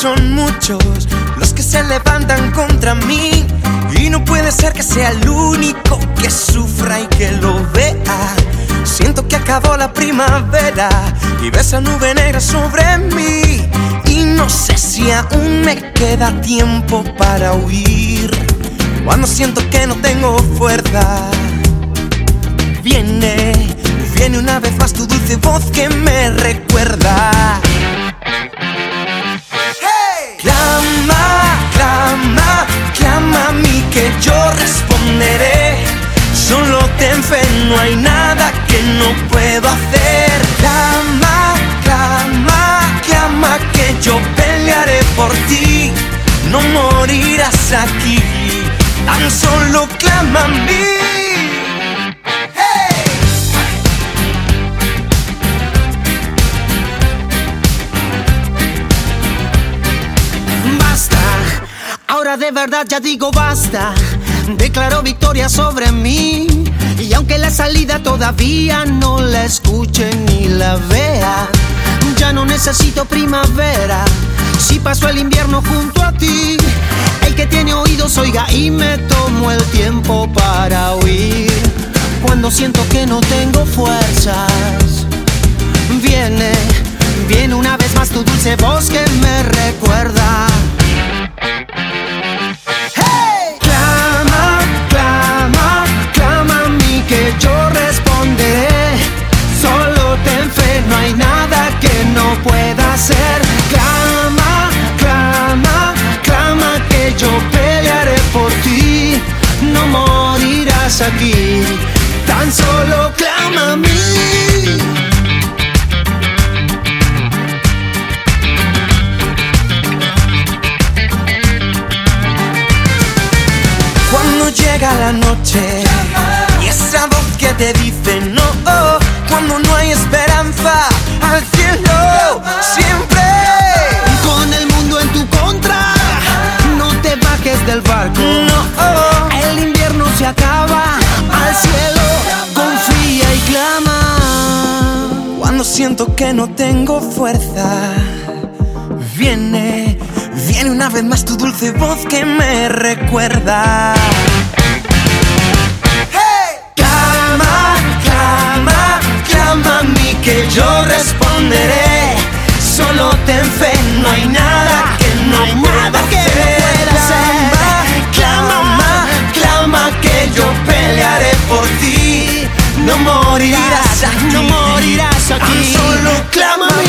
son muchos los que se levantan contra mí. Y no puede ser que sea el único que sufra y que lo vea. Siento que acabó la primavera y ves esa nube negra sobre mí. Y no sé si aún me queda tiempo para huir. Cuando siento que no tengo fuerza, viene, viene una vez más tu dulce voz que me recuerda. No hay nada que no puedo hacer. Clama, clama, clama que yo pelearé por ti. No morirás aquí, tan solo clama a mí. De verdad ya digo basta. Declaro victoria sobre mí. Y aunque la salida todavía no la escuche ni la vea, ya no necesito primavera. Si paso el invierno junto a ti, el que tiene oídos oiga y me tomo el tiempo para oír. Cuando siento que no tengo fuerzas, viene, viene una vez más tu dulce voz que me recuerda. Llega la noche y esa voz que te dice no, cuando no hay esperanza al cielo siempre. Con el mundo en tu contra, no te bajes del barco. No, El invierno se acaba, al cielo confía y clama. cuando siento que no tengo fuerza, viene, viene una vez más tu dulce voz que me recuerda. yo responderé. Solo ten fe, no hay nada que no, hay nada que pueda hacer. Clama, clama que yo pelearé por ti. No morirás aquí, no morirás aquí. Solo clama.